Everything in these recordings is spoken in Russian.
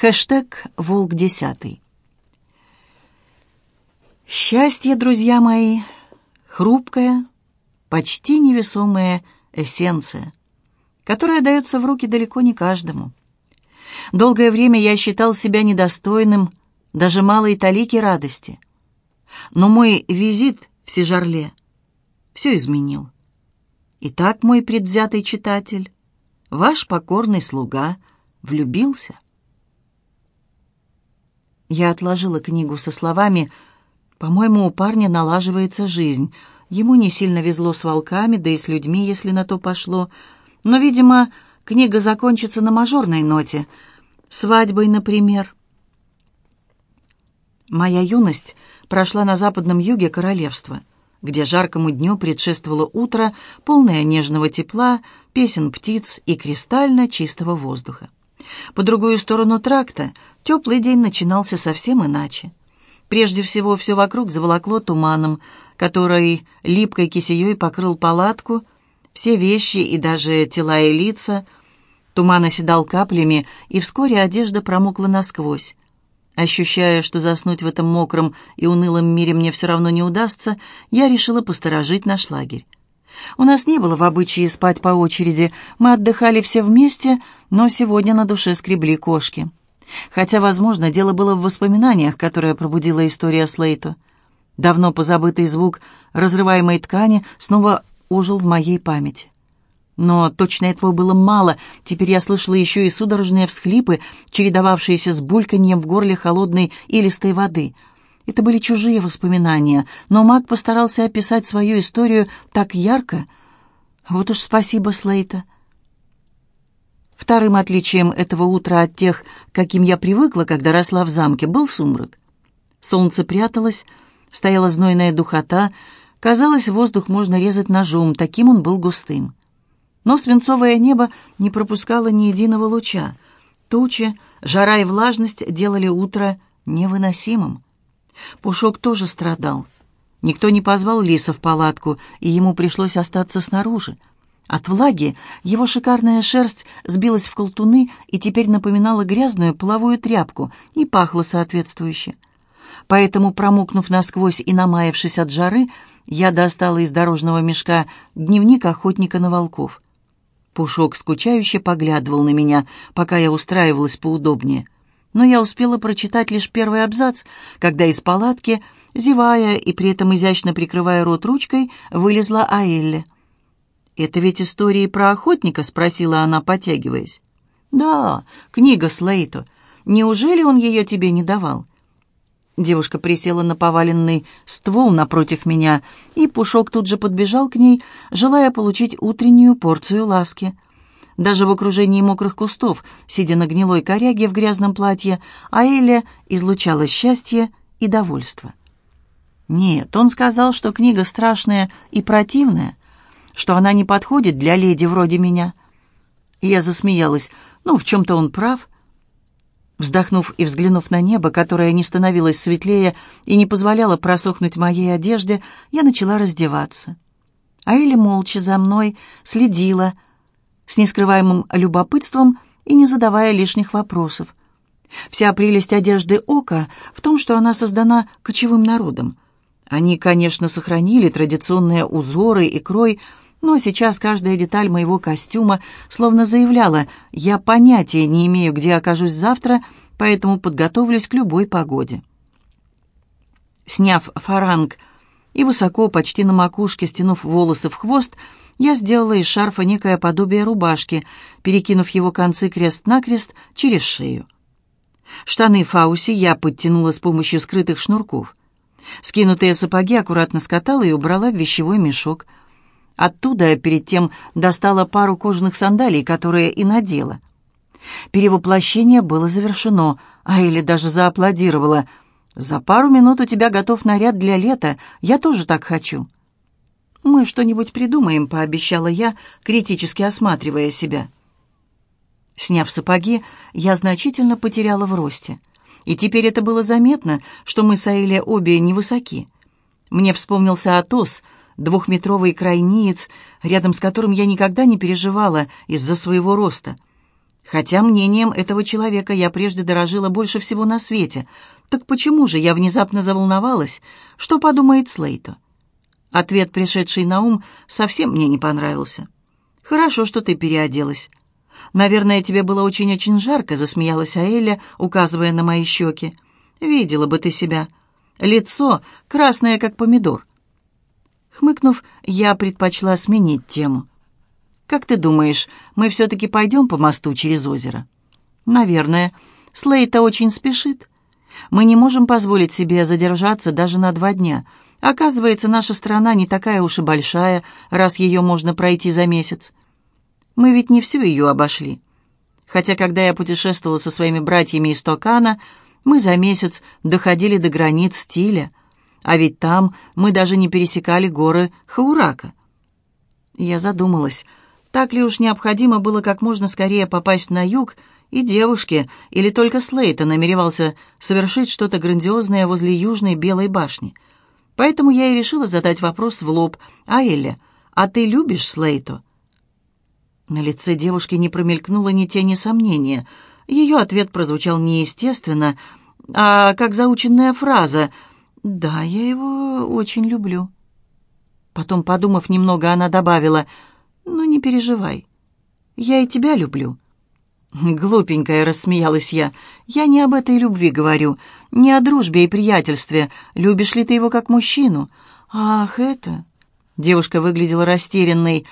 Хэштег «Волк десятый». Счастье, друзья мои, хрупкая, почти невесомая эссенция, которая дается в руки далеко не каждому. Долгое время я считал себя недостойным даже малой талики радости. Но мой визит в Сижарле все изменил. Итак, мой предвзятый читатель, ваш покорный слуга влюбился. Я отложила книгу со словами «По-моему, у парня налаживается жизнь. Ему не сильно везло с волками, да и с людьми, если на то пошло. Но, видимо, книга закончится на мажорной ноте. Свадьбой, например». Моя юность прошла на западном юге королевства, где жаркому дню предшествовало утро, полное нежного тепла, песен птиц и кристально чистого воздуха. По другую сторону тракта теплый день начинался совсем иначе. Прежде всего, все вокруг заволокло туманом, который липкой кисеей покрыл палатку, все вещи и даже тела и лица. Туман оседал каплями, и вскоре одежда промокла насквозь. Ощущая, что заснуть в этом мокром и унылом мире мне все равно не удастся, я решила посторожить наш лагерь. У нас не было в обычае спать по очереди, мы отдыхали все вместе, но сегодня на душе скребли кошки. Хотя, возможно, дело было в воспоминаниях, которые пробудила история Слейто. Давно позабытый звук разрываемой ткани снова ожил в моей памяти. Но точно этого было мало, теперь я слышала еще и судорожные всхлипы, чередовавшиеся с бульканьем в горле холодной и листой воды — это были чужие воспоминания, но маг постарался описать свою историю так ярко. Вот уж спасибо, Слейта. Вторым отличием этого утра от тех, каким я привыкла, когда росла в замке, был сумрак. Солнце пряталось, стояла знойная духота, казалось, воздух можно резать ножом, таким он был густым. Но свинцовое небо не пропускало ни единого луча. Тучи, жара и влажность делали утро невыносимым. Пушок тоже страдал. Никто не позвал Лиса в палатку, и ему пришлось остаться снаружи. От влаги его шикарная шерсть сбилась в колтуны и теперь напоминала грязную половую тряпку и пахла соответствующе. Поэтому, промокнув насквозь и намаявшись от жары, я достала из дорожного мешка дневник охотника на волков. Пушок скучающе поглядывал на меня, пока я устраивалась поудобнее — но я успела прочитать лишь первый абзац, когда из палатки, зевая и при этом изящно прикрывая рот ручкой, вылезла Аэлли. «Это ведь истории про охотника?» — спросила она, потягиваясь. «Да, книга Слейто. Неужели он ее тебе не давал?» Девушка присела на поваленный ствол напротив меня, и Пушок тут же подбежал к ней, желая получить утреннюю порцию ласки — даже в окружении мокрых кустов, сидя на гнилой коряге в грязном платье, Аэля излучала счастье и довольство. Нет, он сказал, что книга страшная и противная, что она не подходит для леди вроде меня. Я засмеялась. Ну, в чем-то он прав. Вздохнув и взглянув на небо, которое не становилось светлее и не позволяло просохнуть моей одежде, я начала раздеваться. Аэля молча за мной следила, с нескрываемым любопытством и не задавая лишних вопросов. Вся прелесть одежды Ока в том, что она создана кочевым народом. Они, конечно, сохранили традиционные узоры и крой, но сейчас каждая деталь моего костюма словно заявляла, я понятия не имею, где окажусь завтра, поэтому подготовлюсь к любой погоде. Сняв фаранг и высоко, почти на макушке, стянув волосы в хвост, я сделала из шарфа некое подобие рубашки, перекинув его концы крест-накрест через шею. Штаны Фауси я подтянула с помощью скрытых шнурков. Скинутые сапоги аккуратно скатала и убрала в вещевой мешок. Оттуда я перед тем достала пару кожаных сандалий, которые и надела. Перевоплощение было завершено, а Элли даже зааплодировала. «За пару минут у тебя готов наряд для лета, я тоже так хочу». «Мы что-нибудь придумаем», — пообещала я, критически осматривая себя. Сняв сапоги, я значительно потеряла в росте. И теперь это было заметно, что мы с Аэле обе невысоки. Мне вспомнился Атос, двухметровый крайниец, рядом с которым я никогда не переживала из-за своего роста. Хотя мнением этого человека я прежде дорожила больше всего на свете. Так почему же я внезапно заволновалась? Что подумает Слейто? Ответ, пришедший на ум, совсем мне не понравился. «Хорошо, что ты переоделась». «Наверное, тебе было очень-очень жарко», — засмеялась Аэля, указывая на мои щеки. «Видела бы ты себя. Лицо красное, как помидор». Хмыкнув, я предпочла сменить тему. «Как ты думаешь, мы все-таки пойдем по мосту через озеро?» «Наверное. Слейта очень спешит. Мы не можем позволить себе задержаться даже на два дня. Оказывается, наша страна не такая уж и большая, раз ее можно пройти за месяц. Мы ведь не всю ее обошли. Хотя, когда я путешествовала со своими братьями из Токана, мы за месяц доходили до границ стиля, а ведь там мы даже не пересекали горы Хаурака. Я задумалась, так ли уж необходимо было как можно скорее попасть на юг, и девушке, или только Слейта намеревался совершить что-то грандиозное возле Южной Белой башни. Поэтому я и решила задать вопрос в лоб. «А, Элля, а ты любишь Слейту?» На лице девушки не промелькнуло ни тени сомнения. Ее ответ прозвучал неестественно, а как заученная фраза «Да, я его очень люблю». Потом, подумав немного, она добавила «Ну, не переживай, я и тебя люблю». «Глупенькая», — рассмеялась я, — «я не об этой любви говорю, не о дружбе и приятельстве. Любишь ли ты его как мужчину?» «Ах, это...» Девушка выглядела растерянной.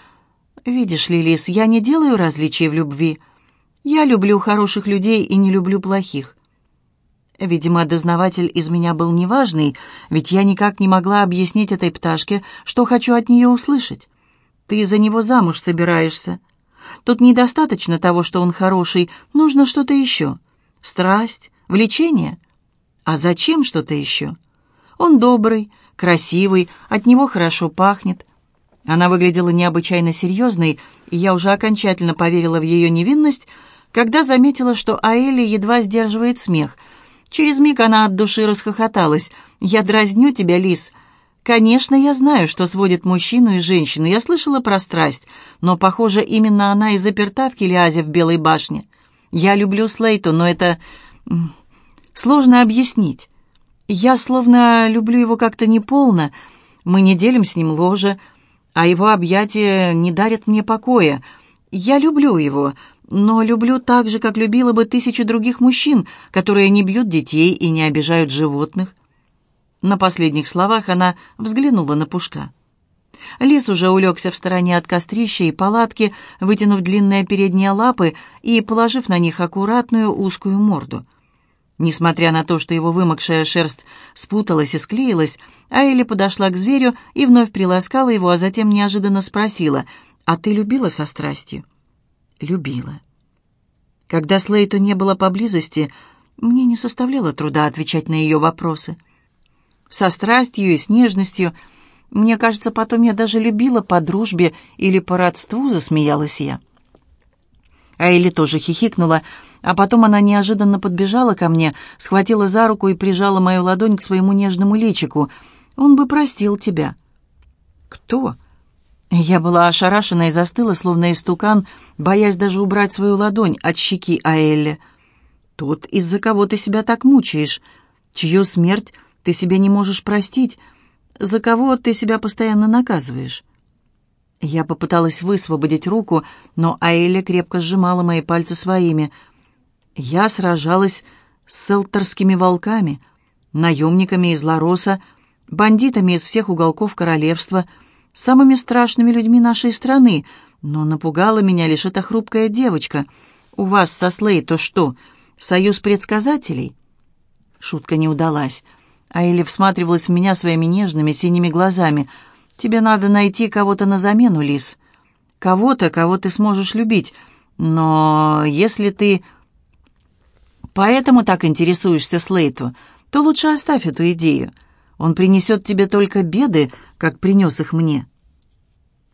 «Видишь ли, Лис, я не делаю различий в любви. Я люблю хороших людей и не люблю плохих. Видимо, дознаватель из меня был неважный, ведь я никак не могла объяснить этой пташке, что хочу от нее услышать. Ты за него замуж собираешься. Тут недостаточно того, что он хороший, нужно что-то еще. Страсть, влечение. А зачем что-то еще? Он добрый, красивый, от него хорошо пахнет. Она выглядела необычайно серьезной, и я уже окончательно поверила в ее невинность, когда заметила, что Аэли едва сдерживает смех — Через миг она от души расхохоталась. «Я дразню тебя, Лис. Конечно, я знаю, что сводит мужчину и женщину. Я слышала про страсть, но, похоже, именно она и заперта в Келиазе в Белой башне. Я люблю Слейту, но это... сложно объяснить. Я словно люблю его как-то неполно. Мы не делим с ним ложе, а его объятия не дарят мне покоя. Я люблю его, но люблю так же, как любила бы тысячи других мужчин, которые не бьют детей и не обижают животных. На последних словах она взглянула на Пушка. Лис уже улегся в стороне от кострища и палатки, вытянув длинные передние лапы и положив на них аккуратную узкую морду. Несмотря на то, что его вымокшая шерсть спуталась и склеилась, Айли подошла к зверю и вновь приласкала его, а затем неожиданно спросила, «А ты любила со страстью?» любила. Когда Слейто не было поблизости, мне не составляло труда отвечать на ее вопросы. Со страстью и с нежностью. Мне кажется, потом я даже любила по дружбе или по родству, засмеялась я. Айли тоже хихикнула, а потом она неожиданно подбежала ко мне, схватила за руку и прижала мою ладонь к своему нежному личику. «Он бы простил тебя». «Кто?» Я была ошарашена и застыла, словно истукан, боясь даже убрать свою ладонь от щеки Аэлле. «Тот, из-за кого ты себя так мучаешь, чью смерть ты себе не можешь простить, за кого ты себя постоянно наказываешь». Я попыталась высвободить руку, но Аэля крепко сжимала мои пальцы своими. Я сражалась с селтерскими волками, наемниками из Лароса, бандитами из всех уголков королевства — самыми страшными людьми нашей страны, но напугала меня лишь эта хрупкая девочка. У вас со Слей то что, союз предсказателей?» Шутка не удалась. Аэли всматривалась в меня своими нежными синими глазами. «Тебе надо найти кого-то на замену, Лис. Кого-то, кого ты сможешь любить. Но если ты поэтому так интересуешься Слейту, то лучше оставь эту идею. Он принесет тебе только беды, как принес их мне».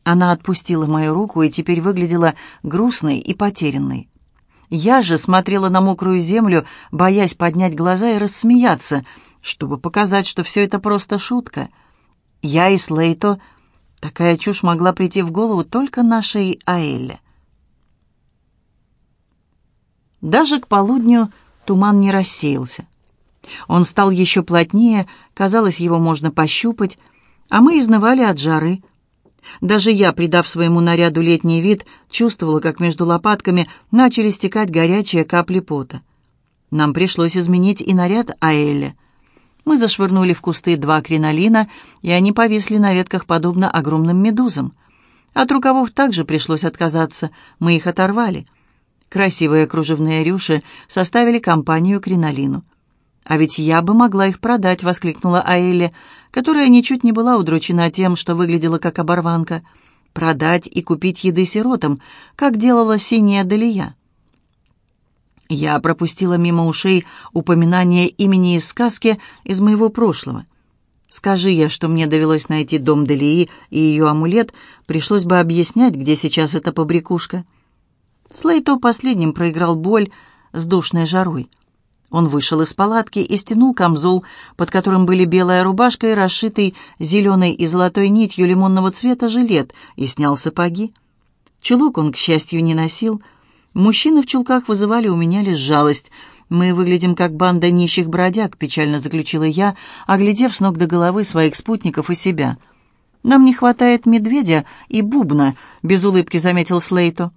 Она отпустила мою руку и теперь выглядела грустной и потерянной. Я же смотрела на мокрую землю, боясь поднять глаза и рассмеяться, чтобы показать, что все это просто шутка. Я и Слейто... Такая чушь могла прийти в голову только нашей Аэлле. Даже к полудню туман не рассеялся. Он стал еще плотнее, казалось, его можно пощупать, а мы изнывали от жары. Даже я, придав своему наряду летний вид, чувствовала, как между лопатками начали стекать горячие капли пота. Нам пришлось изменить и наряд Аэля. Мы зашвырнули в кусты два кринолина, и они повисли на ветках, подобно огромным медузам. От рукавов также пришлось отказаться, мы их оторвали. Красивые кружевные рюши составили компанию кринолину. «А ведь я бы могла их продать», — воскликнула Аэля, которая ничуть не была удручена тем, что выглядела как оборванка. «Продать и купить еды сиротам, как делала синяя Далия». Я пропустила мимо ушей упоминание имени из сказки из моего прошлого. Скажи я, что мне довелось найти дом Далии и ее амулет, пришлось бы объяснять, где сейчас эта побрякушка. Слейто последним проиграл боль с душной жарой. Он вышел из палатки и стянул камзол, под которым были белая рубашка и расшитый зеленой и золотой нитью лимонного цвета жилет, и снял сапоги. Чулок он, к счастью, не носил. Мужчины в чулках вызывали у меня лишь жалость. «Мы выглядим как банда нищих бродяг», — печально заключила я, оглядев с ног до головы своих спутников и себя. «Нам не хватает медведя и бубна», — без улыбки заметил Слейто.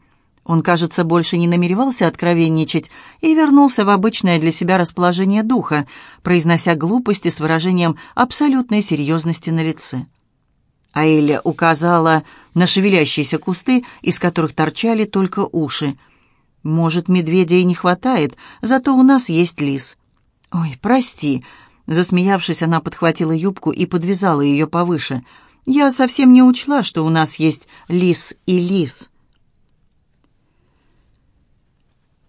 Он, кажется, больше не намеревался откровенничать и вернулся в обычное для себя расположение духа, произнося глупости с выражением абсолютной серьезности на лице. Аэля указала на шевелящиеся кусты, из которых торчали только уши. «Может, медведя и не хватает, зато у нас есть лис». «Ой, прости», — засмеявшись, она подхватила юбку и подвязала ее повыше. «Я совсем не учла, что у нас есть лис и лис».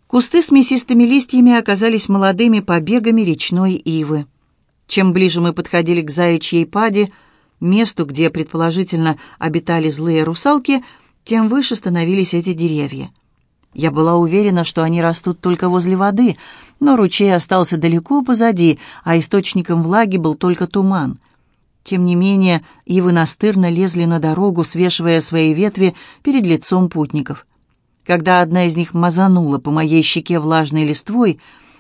Кусты с мясистыми листьями оказались молодыми побегами речной ивы. Чем ближе мы подходили к заячьей паде, месту, где, предположительно, обитали злые русалки, тем выше становились эти деревья. Я была уверена, что они растут только возле воды, но ручей остался далеко позади, а источником влаги был только туман. Тем не менее, ивы настырно лезли на дорогу, свешивая свои ветви перед лицом путников. Когда одна из них мазанула по моей щеке влажной листвой,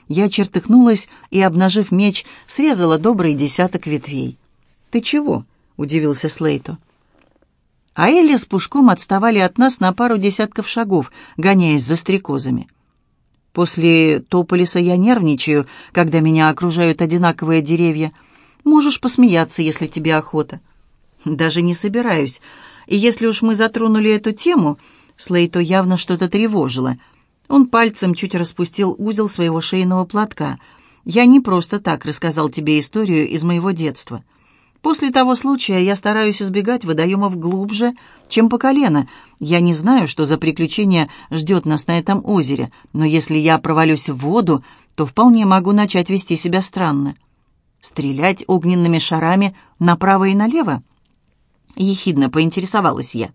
я чертыхнулась и, обнажив меч, срезала добрый десяток ветвей. «Ты чего?» — удивился Слейто. А Элли с Пушком отставали от нас на пару десятков шагов, гоняясь за стрекозами. После Тополиса я нервничаю, когда меня окружают одинаковые деревья. Можешь посмеяться, если тебе охота. Даже не собираюсь. И если уж мы затронули эту тему, Слейто явно что-то тревожило. Он пальцем чуть распустил узел своего шейного платка. «Я не просто так рассказал тебе историю из моего детства. После того случая я стараюсь избегать водоемов глубже, чем по колено. Я не знаю, что за приключение ждет нас на этом озере, но если я провалюсь в воду, то вполне могу начать вести себя странно. Стрелять огненными шарами направо и налево?» Ехидно поинтересовалась я.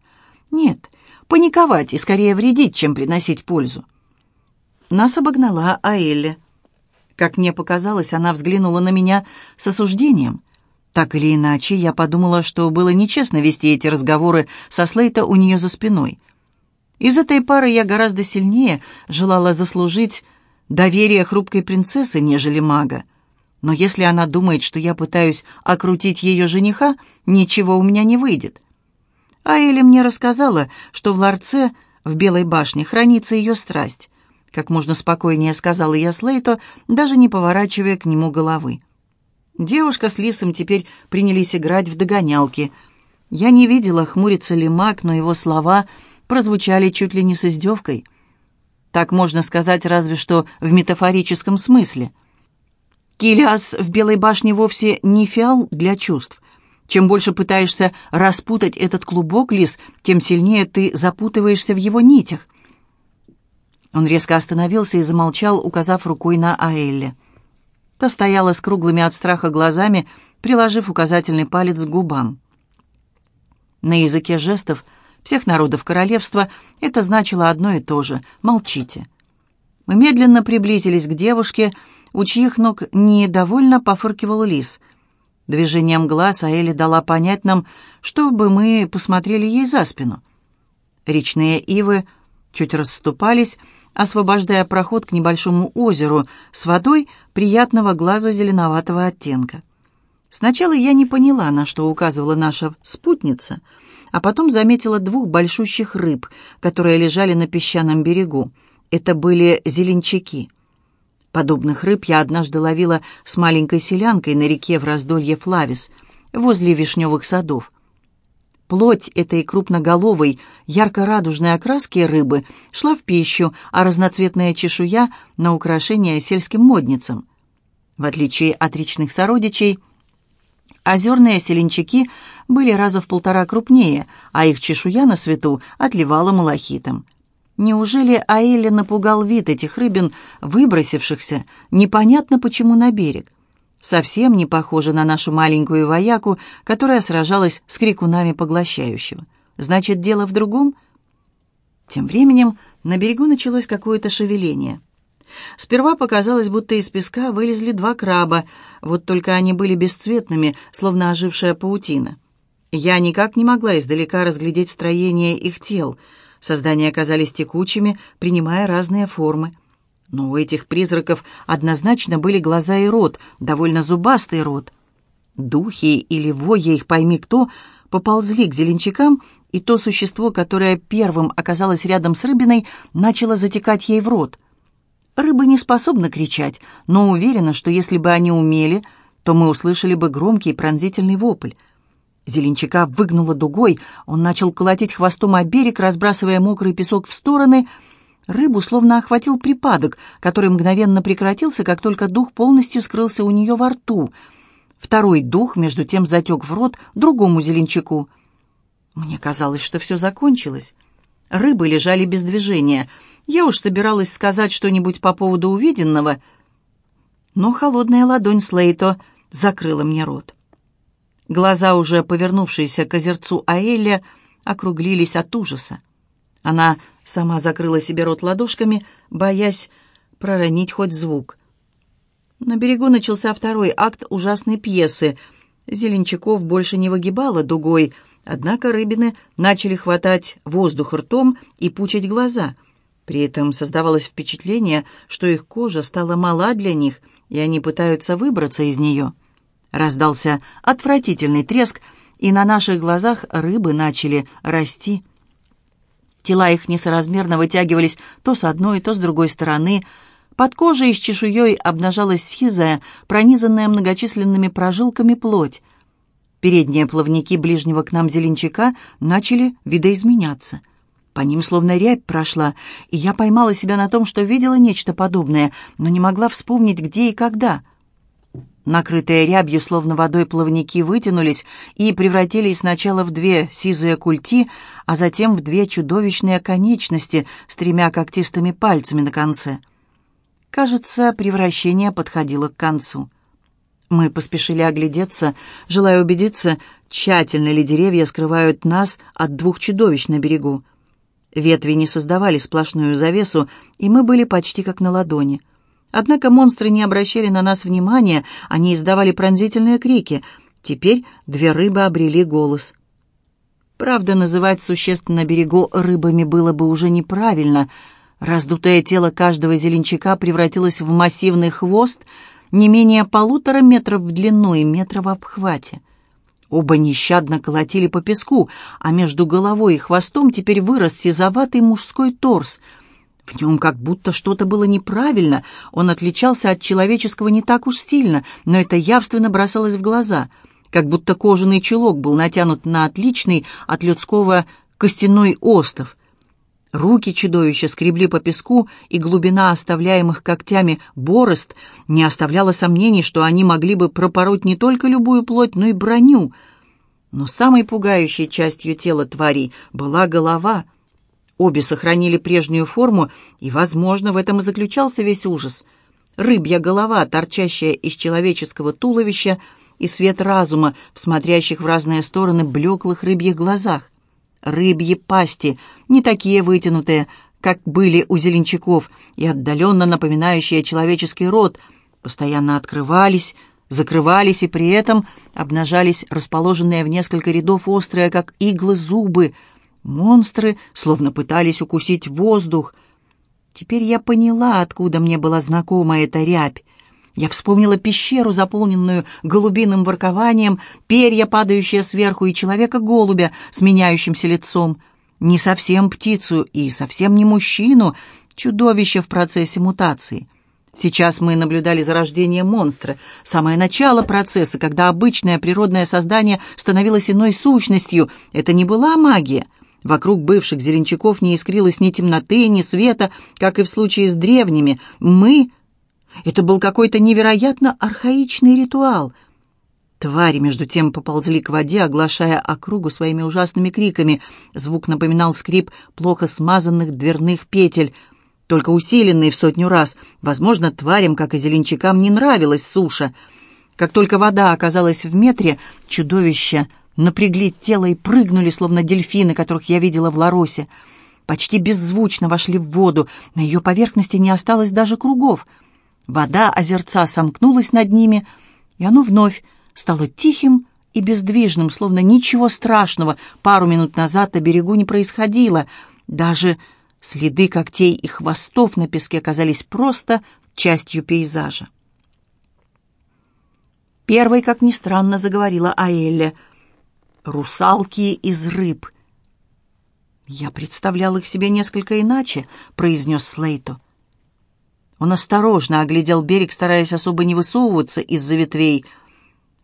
«Нет, паниковать и скорее вредить, чем приносить пользу. Нас обогнала Аэлли. Как мне показалось, она взглянула на меня с осуждением. Так или иначе, я подумала, что было нечестно вести эти разговоры со Слейта у нее за спиной. Из этой пары я гораздо сильнее желала заслужить доверие хрупкой принцессы, нежели мага. Но если она думает, что я пытаюсь окрутить ее жениха, ничего у меня не выйдет. А Эли мне рассказала, что в ларце в Белой башне хранится ее страсть. Как можно спокойнее сказала я Слейто, даже не поворачивая к нему головы. Девушка с Лисом теперь принялись играть в догонялки. Я не видела, хмурится ли маг, но его слова прозвучали чуть ли не с издевкой. Так можно сказать разве что в метафорическом смысле. Килиас в Белой башне вовсе не фиал для чувств. Чем больше пытаешься распутать этот клубок, Лис, тем сильнее ты запутываешься в его нитях. Он резко остановился и замолчал, указав рукой на Аэлле. Та стояла с круглыми от страха глазами, приложив указательный палец к губам. На языке жестов всех народов королевства это значило одно и то же — молчите. Мы медленно приблизились к девушке, у чьих ног недовольно пофыркивал лис — Движением глаз Аэли дала понять нам, чтобы мы посмотрели ей за спину. Речные ивы чуть расступались, освобождая проход к небольшому озеру с водой приятного глазу зеленоватого оттенка. Сначала я не поняла, на что указывала наша спутница, а потом заметила двух большущих рыб, которые лежали на песчаном берегу. Это были зеленчаки. Подобных рыб я однажды ловила с маленькой селянкой на реке в раздолье Флавис, возле вишневых садов. Плоть этой крупноголовой, ярко-радужной окраски рыбы шла в пищу, а разноцветная чешуя — на украшение сельским модницам. В отличие от речных сородичей, озерные селенчаки были раза в полтора крупнее, а их чешуя на свету отливала малахитом. Неужели Аэля напугал вид этих рыбин, выбросившихся, непонятно почему на берег? совсем не похожа на нашу маленькую вояку, которая сражалась с крикунами поглощающего. Значит, дело в другом? Тем временем на берегу началось какое-то шевеление. Сперва показалось, будто из песка вылезли два краба, вот только они были бесцветными, словно ожившая паутина. Я никак не могла издалека разглядеть строение их тел. Создания оказались текучими, принимая разные формы. Но у этих призраков однозначно были глаза и рот, довольно зубастый рот. Духи или воя их пойми кто, поползли к зеленчакам, и то существо, которое первым оказалось рядом с рыбиной, начало затекать ей в рот. Рыбы не способны кричать, но уверена, что если бы они умели, то мы услышали бы громкий пронзительный вопль. Зеленчака выгнуло дугой, он начал колотить хвостом о берег, разбрасывая мокрый песок в стороны — Рыбу словно охватил припадок, который мгновенно прекратился, как только дух полностью скрылся у нее во рту. Второй дух, между тем, затек в рот другому зеленчаку. Мне казалось, что все закончилось. Рыбы лежали без движения. Я уж собиралась сказать что-нибудь по поводу увиденного, но холодная ладонь Слейто закрыла мне рот. Глаза, уже повернувшиеся к озерцу Аэля, округлились от ужаса. Она сама закрыла себе рот ладошками, боясь проронить хоть звук. На берегу начался второй акт ужасной пьесы. Зеленчаков больше не выгибала дугой, однако рыбины начали хватать воздух ртом и пучить глаза. При этом создавалось впечатление, что их кожа стала мала для них, и они пытаются выбраться из нее. Раздался отвратительный треск, и на наших глазах рыбы начали расти. Тела их несоразмерно вытягивались то с одной, то с другой стороны. Под кожей с чешуей обнажалась сизая, пронизанная многочисленными прожилками плоть. Передние плавники ближнего к нам зеленчака начали видоизменяться. По ним словно рябь прошла, и я поймала себя на том, что видела нечто подобное, но не могла вспомнить, где и когда — Накрытые рябью, словно водой, плавники вытянулись и превратились сначала в две сизые культи, а затем в две чудовищные конечности с тремя когтистыми пальцами на конце. Кажется, превращение подходило к концу. Мы поспешили оглядеться, желая убедиться, тщательно ли деревья скрывают нас от двух чудовищ на берегу. Ветви не создавали сплошную завесу, и мы были почти как на ладони — Однако монстры не обращали на нас внимания, они издавали пронзительные крики. Теперь две рыбы обрели голос. Правда, называть существ на берегу рыбами было бы уже неправильно. Раздутое тело каждого зеленчака превратилось в массивный хвост, не менее полутора метров в длину и метра в обхвате. Оба нещадно колотили по песку, а между головой и хвостом теперь вырос сизоватый мужской торс — в нем как будто что-то было неправильно, он отличался от человеческого не так уж сильно, но это явственно бросалось в глаза, как будто кожаный чулок был натянут на отличный от людского костяной остов. Руки чудовища скребли по песку, и глубина оставляемых когтями борозд не оставляла сомнений, что они могли бы пропороть не только любую плоть, но и броню. Но самой пугающей частью тела тварей была голова — Обе сохранили прежнюю форму, и, возможно, в этом и заключался весь ужас. Рыбья голова, торчащая из человеческого туловища, и свет разума в смотрящих в разные стороны блеклых рыбьих глазах. Рыбьи пасти, не такие вытянутые, как были у зеленчаков, и отдаленно напоминающие человеческий рот, постоянно открывались, закрывались и при этом обнажались расположенные в несколько рядов острые, как иглы, зубы — Монстры словно пытались укусить воздух. Теперь я поняла, откуда мне была знакома эта рябь. Я вспомнила пещеру, заполненную голубиным воркованием, перья, падающие сверху, и человека-голубя с меняющимся лицом. Не совсем птицу и совсем не мужчину, чудовище в процессе мутации. Сейчас мы наблюдали за рождением монстра, самое начало процесса, когда обычное природное создание становилось иной сущностью. Это не была магия. Вокруг бывших зеленчаков не искрилось ни темноты, ни света, как и в случае с древними. Мы... Это был какой-то невероятно архаичный ритуал. Твари, между тем, поползли к воде, оглашая округу своими ужасными криками. Звук напоминал скрип плохо смазанных дверных петель — только усиленный в сотню раз. Возможно, тварям, как и зеленчакам, не нравилась суша. Как только вода оказалась в метре, чудовища напрягли тело и прыгнули, словно дельфины, которых я видела в Ларосе. Почти беззвучно вошли в воду, на ее поверхности не осталось даже кругов. Вода озерца сомкнулась над ними, и оно вновь стало тихим и бездвижным, словно ничего страшного пару минут назад на берегу не происходило. Даже Следы когтей и хвостов на песке казались просто частью пейзажа. Первой, как ни странно, заговорила Аэлля. «Русалки из рыб». «Я представлял их себе несколько иначе», — произнес Слейто. Он осторожно оглядел берег, стараясь особо не высовываться из-за ветвей.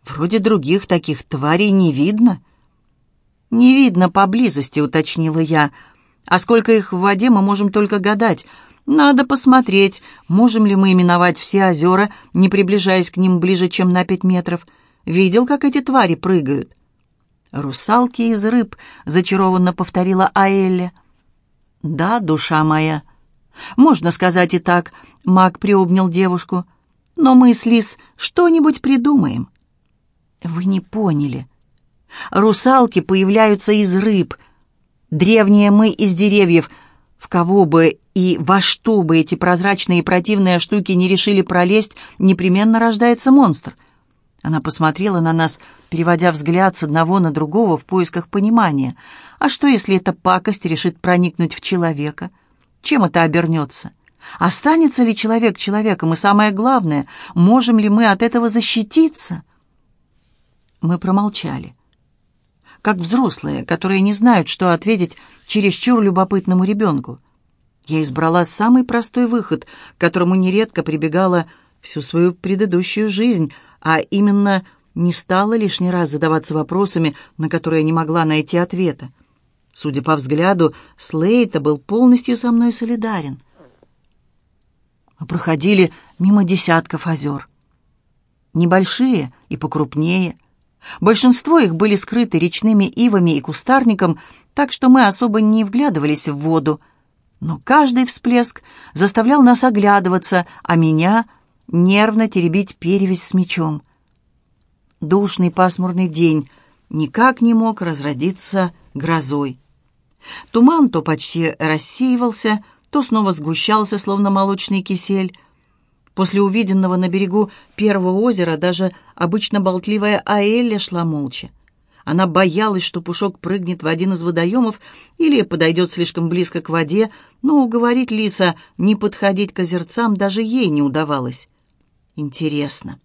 «Вроде других таких тварей не видно». «Не видно поблизости», — уточнила я, — а сколько их в воде, мы можем только гадать. Надо посмотреть, можем ли мы именовать все озера, не приближаясь к ним ближе, чем на пять метров. Видел, как эти твари прыгают?» «Русалки из рыб», — зачарованно повторила Аэлля. «Да, душа моя». «Можно сказать и так», — маг приобнял девушку. «Но мы с Лис что-нибудь придумаем». «Вы не поняли. Русалки появляются из рыб», — Древние мы из деревьев. В кого бы и во что бы эти прозрачные и противные штуки не решили пролезть, непременно рождается монстр. Она посмотрела на нас, переводя взгляд с одного на другого в поисках понимания. А что, если эта пакость решит проникнуть в человека? Чем это обернется? Останется ли человек человеком? И самое главное, можем ли мы от этого защититься? Мы промолчали как взрослые, которые не знают, что ответить чересчур любопытному ребенку. Я избрала самый простой выход, к которому нередко прибегала всю свою предыдущую жизнь, а именно не стала лишний раз задаваться вопросами, на которые не могла найти ответа. Судя по взгляду, Слейта был полностью со мной солидарен. Мы проходили мимо десятков озер. Небольшие и покрупнее — Большинство их были скрыты речными ивами и кустарником, так что мы особо не вглядывались в воду. Но каждый всплеск заставлял нас оглядываться, а меня нервно теребить перевязь с мечом. Душный пасмурный день никак не мог разродиться грозой. Туман то почти рассеивался, то снова сгущался, словно молочный кисель, После увиденного на берегу первого озера даже обычно болтливая Аэлля шла молча. Она боялась, что Пушок прыгнет в один из водоемов или подойдет слишком близко к воде, но уговорить Лиса не подходить к озерцам даже ей не удавалось. Интересно,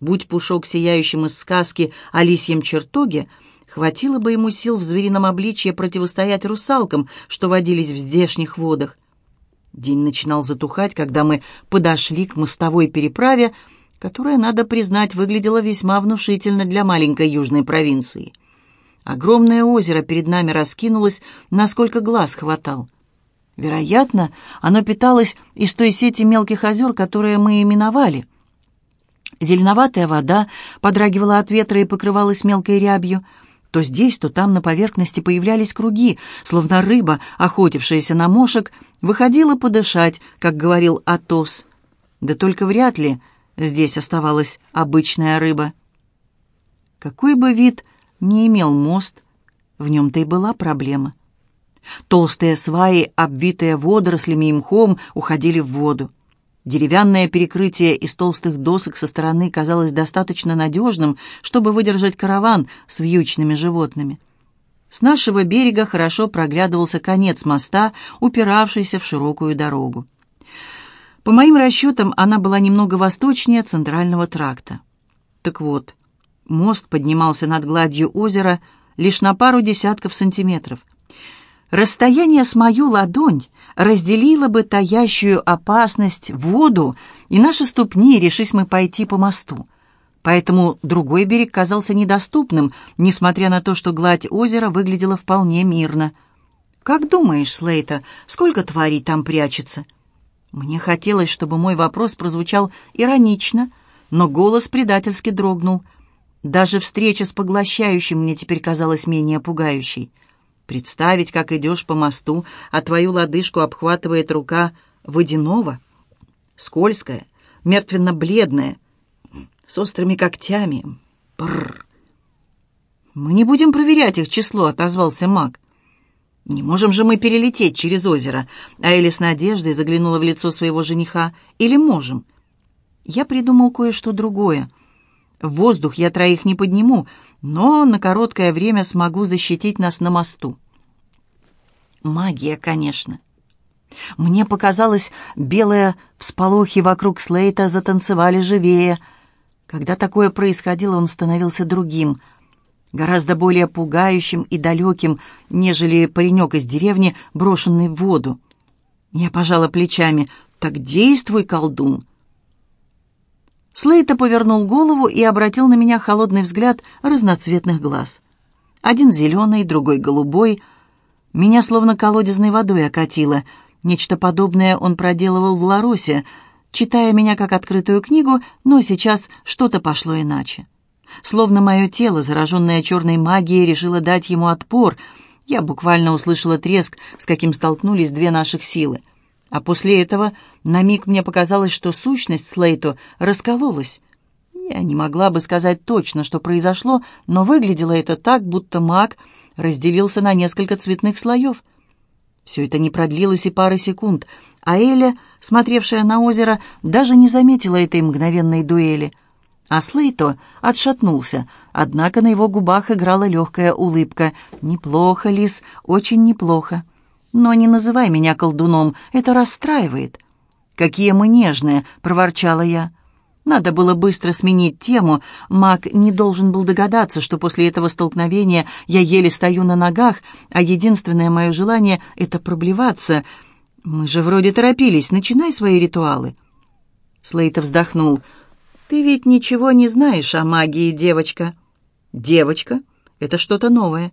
будь Пушок сияющим из сказки о лисьем чертоге, хватило бы ему сил в зверином обличье противостоять русалкам, что водились в здешних водах. День начинал затухать, когда мы подошли к мостовой переправе, которая, надо признать, выглядела весьма внушительно для маленькой южной провинции. Огромное озеро перед нами раскинулось, насколько глаз хватал. Вероятно, оно питалось из той сети мелких озер, которые мы именовали. Зеленоватая вода подрагивала от ветра и покрывалась мелкой рябью — то здесь, то там на поверхности появлялись круги, словно рыба, охотившаяся на мошек, выходила подышать, как говорил Атос. Да только вряд ли здесь оставалась обычная рыба. Какой бы вид не имел мост, в нем-то и была проблема. Толстые сваи, обвитые водорослями и мхом, уходили в воду. Деревянное перекрытие из толстых досок со стороны казалось достаточно надежным, чтобы выдержать караван с вьючными животными. С нашего берега хорошо проглядывался конец моста, упиравшийся в широкую дорогу. По моим расчетам, она была немного восточнее центрального тракта. Так вот, мост поднимался над гладью озера лишь на пару десятков сантиметров. Расстояние с мою ладонь разделило бы таящую опасность в воду, и наши ступни, решись мы пойти по мосту. Поэтому другой берег казался недоступным, несмотря на то, что гладь озера выглядела вполне мирно. «Как думаешь, Слейта, сколько тварей там прячется?» Мне хотелось, чтобы мой вопрос прозвучал иронично, но голос предательски дрогнул. Даже встреча с поглощающим мне теперь казалась менее пугающей. Представить, как идешь по мосту, а твою лодыжку обхватывает рука водяного, скользкая, мертвенно-бледная, с острыми когтями. Бррр. «Мы не будем проверять их число», — отозвался маг. «Не можем же мы перелететь через озеро», а Элли с надеждой заглянула в лицо своего жениха. «Или можем?» Я придумал кое-что другое. В воздух я троих не подниму, но на короткое время смогу защитить нас на мосту. Магия, конечно. Мне показалось, белые всполохи вокруг Слейта затанцевали живее. Когда такое происходило, он становился другим, гораздо более пугающим и далеким, нежели паренек из деревни, брошенный в воду. Я пожала плечами. «Так действуй, колдун!» Слейта повернул голову и обратил на меня холодный взгляд разноцветных глаз. Один зеленый, другой голубой. Меня словно колодезной водой окатило. Нечто подобное он проделывал в Ларосе, читая меня как открытую книгу, но сейчас что-то пошло иначе. Словно мое тело, зараженное черной магией, решило дать ему отпор. Я буквально услышала треск, с каким столкнулись две наших силы. А после этого на миг мне показалось, что сущность Слейту раскололась. Я не могла бы сказать точно, что произошло, но выглядело это так, будто маг разделился на несколько цветных слоев. Все это не продлилось и пары секунд, а Эля, смотревшая на озеро, даже не заметила этой мгновенной дуэли. А Слейто отшатнулся, однако на его губах играла легкая улыбка. «Неплохо, Лис, очень неплохо». Но не называй меня колдуном, это расстраивает». «Какие мы нежные!» — проворчала я. Надо было быстро сменить тему. Маг не должен был догадаться, что после этого столкновения я еле стою на ногах, а единственное мое желание — это проблеваться. Мы же вроде торопились, начинай свои ритуалы. Слейта вздохнул. «Ты ведь ничего не знаешь о магии, девочка». «Девочка? Это что-то новое.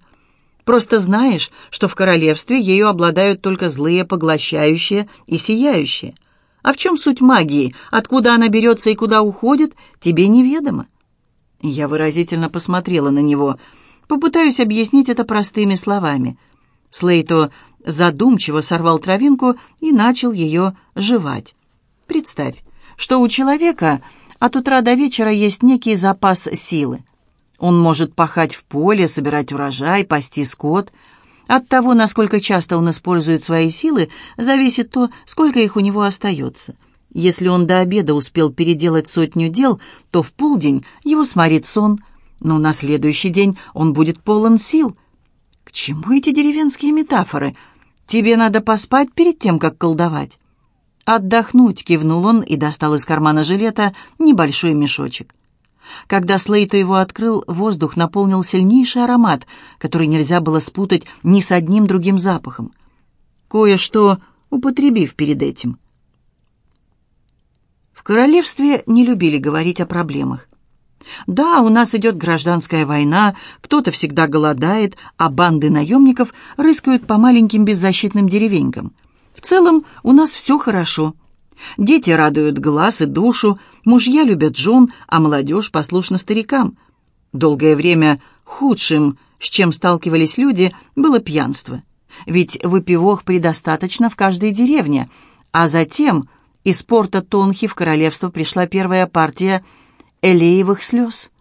Просто знаешь, что в королевстве ею обладают только злые, поглощающие и сияющие. А в чем суть магии, откуда она берется и куда уходит, тебе неведомо. Я выразительно посмотрела на него. Попытаюсь объяснить это простыми словами. Слейто задумчиво сорвал травинку и начал ее жевать. Представь, что у человека от утра до вечера есть некий запас силы. Он может пахать в поле, собирать урожай, пасти скот. От того, насколько часто он использует свои силы, зависит то, сколько их у него остается. Если он до обеда успел переделать сотню дел, то в полдень его сморит сон, но на следующий день он будет полон сил. К чему эти деревенские метафоры? Тебе надо поспать перед тем, как колдовать. «Отдохнуть», — кивнул он и достал из кармана жилета небольшой мешочек. Когда Слейто его открыл, воздух наполнил сильнейший аромат, который нельзя было спутать ни с одним другим запахом. Кое-что употребив перед этим. В королевстве не любили говорить о проблемах. Да, у нас идет гражданская война, кто-то всегда голодает, а банды наемников рыскают по маленьким беззащитным деревенькам. В целом у нас все хорошо – Дети радуют глаз и душу, мужья любят жен, а молодежь послушна старикам. Долгое время худшим, с чем сталкивались люди, было пьянство. Ведь выпивох предостаточно в каждой деревне. А затем из порта Тонхи в королевство пришла первая партия элеевых слез.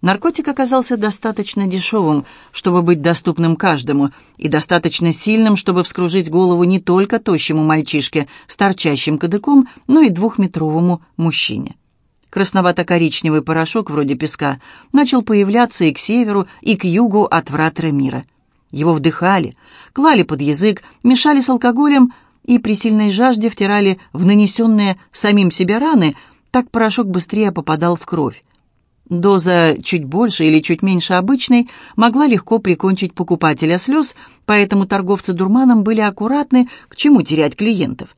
Наркотик оказался достаточно дешевым, чтобы быть доступным каждому, и достаточно сильным, чтобы вскружить голову не только тощему мальчишке с торчащим кадыком, но и двухметровому мужчине. Красновато-коричневый порошок, вроде песка, начал появляться и к северу, и к югу от врат Ремира. Его вдыхали, клали под язык, мешали с алкоголем и при сильной жажде втирали в нанесенные самим себе раны, так порошок быстрее попадал в кровь. Доза чуть больше или чуть меньше обычной могла легко прикончить покупателя слез, поэтому торговцы дурманом были аккуратны, к чему терять клиентов.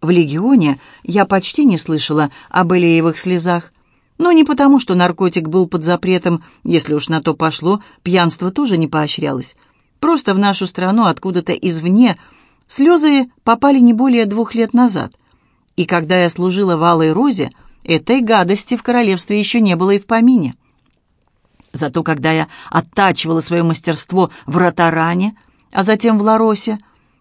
В «Легионе» я почти не слышала об элеевых слезах. Но не потому, что наркотик был под запретом, если уж на то пошло, пьянство тоже не поощрялось. Просто в нашу страну откуда-то извне слезы попали не более двух лет назад. И когда я служила в Алой Розе, этой гадости в королевстве еще не было и в помине. Зато когда я оттачивала свое мастерство в Ротаране, а затем в Ларосе,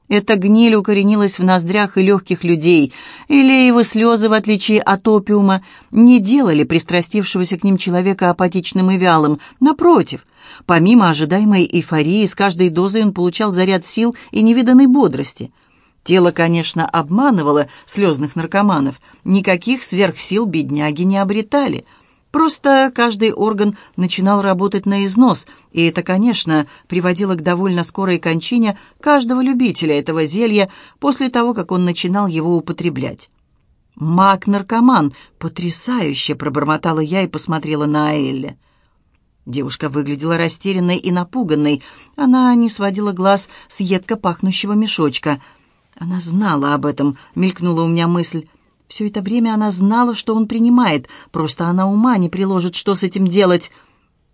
эта гниль укоренилась в ноздрях и легких людей, и леевы слезы, в отличие от опиума, не делали пристрастившегося к ним человека апатичным и вялым. Напротив, помимо ожидаемой эйфории, с каждой дозой он получал заряд сил и невиданной бодрости. Тело, конечно, обманывало слезных наркоманов, никаких сверхсил бедняги не обретали — Просто каждый орган начинал работать на износ, и это, конечно, приводило к довольно скорой кончине каждого любителя этого зелья после того, как он начинал его употреблять. «Маг-наркоман! Потрясающе!» — пробормотала я и посмотрела на Аэлле. Девушка выглядела растерянной и напуганной. Она не сводила глаз с едко пахнущего мешочка. Она знала об этом, мелькнула у меня мысль. Все это время она знала, что он принимает, просто она ума не приложит, что с этим делать.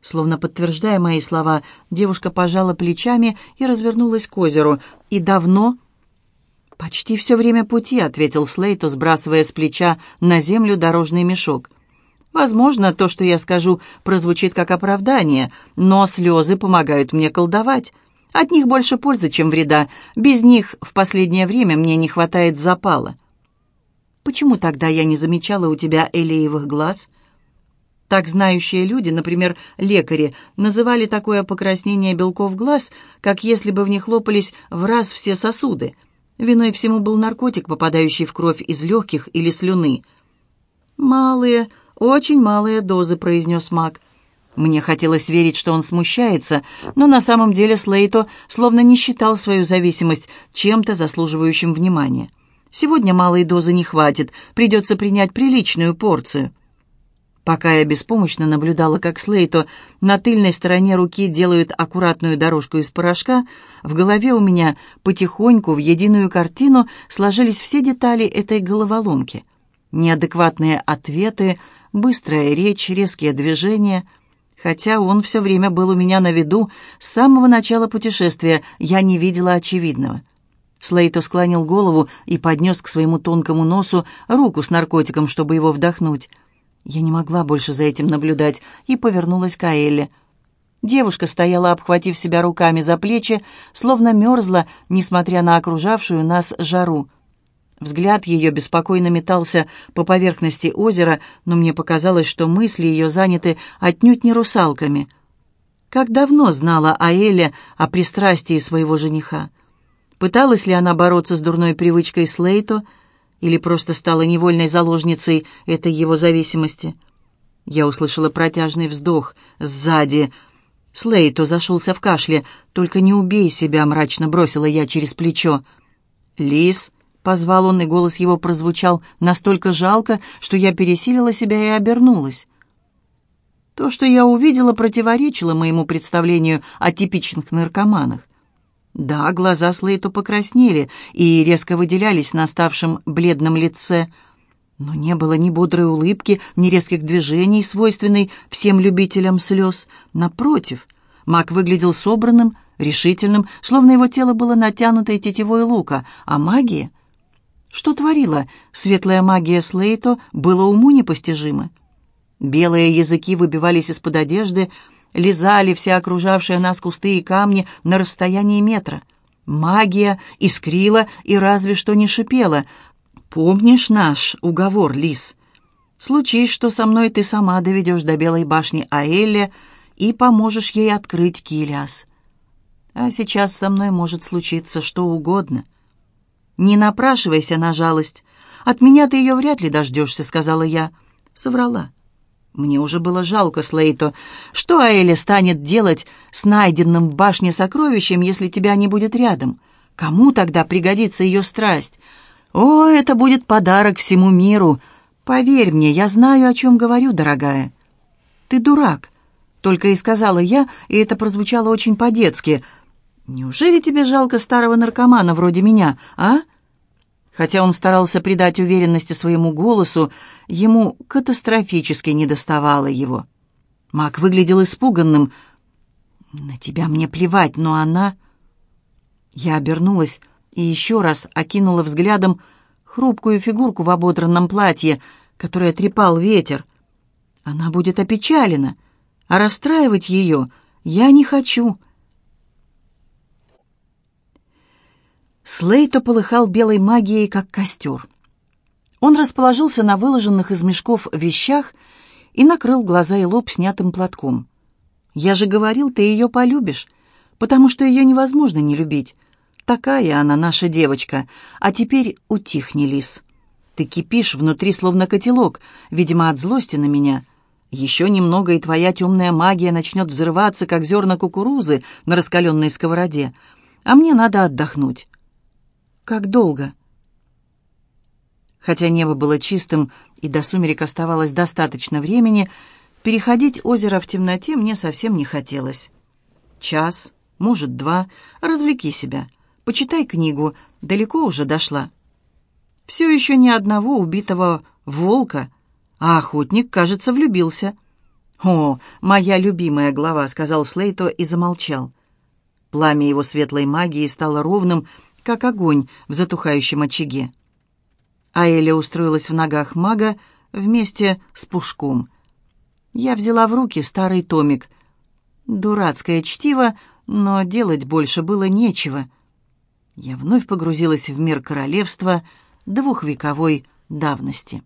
Словно подтверждая мои слова, девушка пожала плечами и развернулась к озеру. «И давно?» «Почти все время пути», — ответил Слейто, сбрасывая с плеча на землю дорожный мешок. «Возможно, то, что я скажу, прозвучит как оправдание, но слезы помогают мне колдовать. От них больше пользы, чем вреда. Без них в последнее время мне не хватает запала». Почему тогда я не замечала у тебя элеевых глаз? Так знающие люди, например, лекари, называли такое покраснение белков глаз, как если бы в них лопались в раз все сосуды. Виной всему был наркотик, попадающий в кровь из легких или слюны. «Малые, очень малые дозы», — произнес маг. Мне хотелось верить, что он смущается, но на самом деле Слейто словно не считал свою зависимость чем-то заслуживающим внимания. Сегодня малой дозы не хватит, придется принять приличную порцию. Пока я беспомощно наблюдала, как Слейто на тыльной стороне руки делают аккуратную дорожку из порошка, в голове у меня потихоньку в единую картину сложились все детали этой головоломки. Неадекватные ответы, быстрая речь, резкие движения. Хотя он все время был у меня на виду, с самого начала путешествия я не видела очевидного. Слейто склонил голову и поднес к своему тонкому носу руку с наркотиком, чтобы его вдохнуть. Я не могла больше за этим наблюдать и повернулась к Аэлле. Девушка стояла, обхватив себя руками за плечи, словно мерзла, несмотря на окружавшую нас жару. Взгляд ее беспокойно метался по поверхности озера, но мне показалось, что мысли ее заняты отнюдь не русалками. Как давно знала Аэля о пристрастии своего жениха? Пыталась ли она бороться с дурной привычкой Слейто или просто стала невольной заложницей этой его зависимости? Я услышала протяжный вздох сзади. Слейто зашелся в кашле. «Только не убей себя», — мрачно бросила я через плечо. «Лис», — позвал он, и голос его прозвучал настолько жалко, что я пересилила себя и обернулась. То, что я увидела, противоречило моему представлению о типичных наркоманах. Да, глаза Слейту покраснели и резко выделялись на ставшем бледном лице, но не было ни бодрой улыбки, ни резких движений, свойственной всем любителям слез. Напротив, маг выглядел собранным, решительным, словно его тело было натянутой тетивой лука, а магия... Что творила светлая магия Слейто, было уму непостижимо. Белые языки выбивались из-под одежды, лизали все окружавшие нас кусты и камни на расстоянии метра. Магия искрила и разве что не шипела. «Помнишь наш уговор, лис? Случись, что со мной ты сама доведешь до Белой башни Аэлле и поможешь ей открыть Килиас. А сейчас со мной может случиться что угодно. Не напрашивайся на жалость. От меня ты ее вряд ли дождешься», — сказала я. Соврала. Мне уже было жалко Слейто. Что Аэля станет делать с найденным в башне сокровищем, если тебя не будет рядом? Кому тогда пригодится ее страсть? О, это будет подарок всему миру. Поверь мне, я знаю, о чем говорю, дорогая. Ты дурак. Только и сказала я, и это прозвучало очень по-детски. Неужели тебе жалко старого наркомана вроде меня, а? Хотя он старался придать уверенности своему голосу, ему катастрофически недоставало его. Мак выглядел испуганным. «На тебя мне плевать, но она...» Я обернулась и еще раз окинула взглядом хрупкую фигурку в ободранном платье, которое трепал ветер. Она будет опечалена, а расстраивать ее я не хочу. Слейто полыхал белой магией, как костер. Он расположился на выложенных из мешков вещах и накрыл глаза и лоб снятым платком. «Я же говорил, ты ее полюбишь, потому что ее невозможно не любить. Такая она, наша девочка. А теперь утихни, лис. Ты кипишь внутри, словно котелок, видимо, от злости на меня. Еще немного, и твоя темная магия начнет взрываться, как зерна кукурузы на раскаленной сковороде. А мне надо отдохнуть». Как долго? Хотя небо было чистым и до сумерек оставалось достаточно времени, переходить озеро в темноте мне совсем не хотелось. Час, может, два, развлеки себя. Почитай книгу, далеко уже дошла. Все еще ни одного убитого волка, а охотник, кажется, влюбился. «О, моя любимая глава», — сказал Слейто и замолчал. Пламя его светлой магии стало ровным как огонь в затухающем очаге. Аэля устроилась в ногах мага вместе с пушком. Я взяла в руки старый томик. Дурацкое чтиво, но делать больше было нечего. Я вновь погрузилась в мир королевства двухвековой давности.